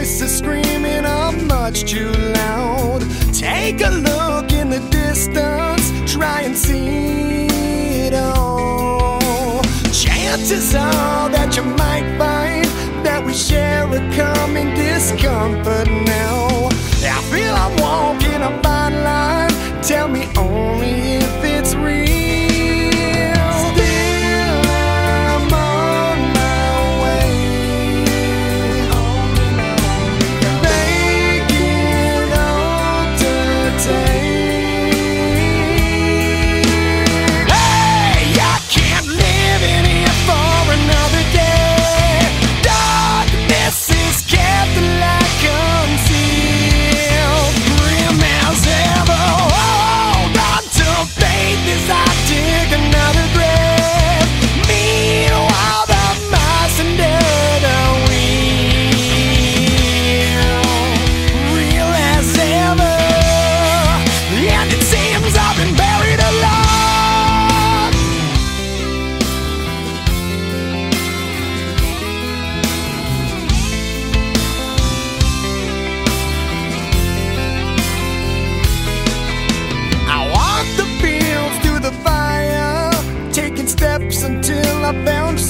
is screaming I'm much too loud. Take a look in the distance, try and see it all. Chances are that you might find that we share a common discomfort now.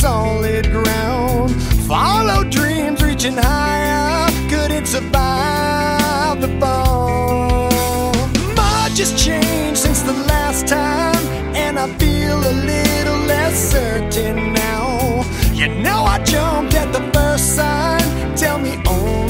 solid ground. Follow dreams reaching high up, Could it survive the fall. Much has changed since the last time, and I feel a little less certain now. You know, I jumped at the first sign, tell me only.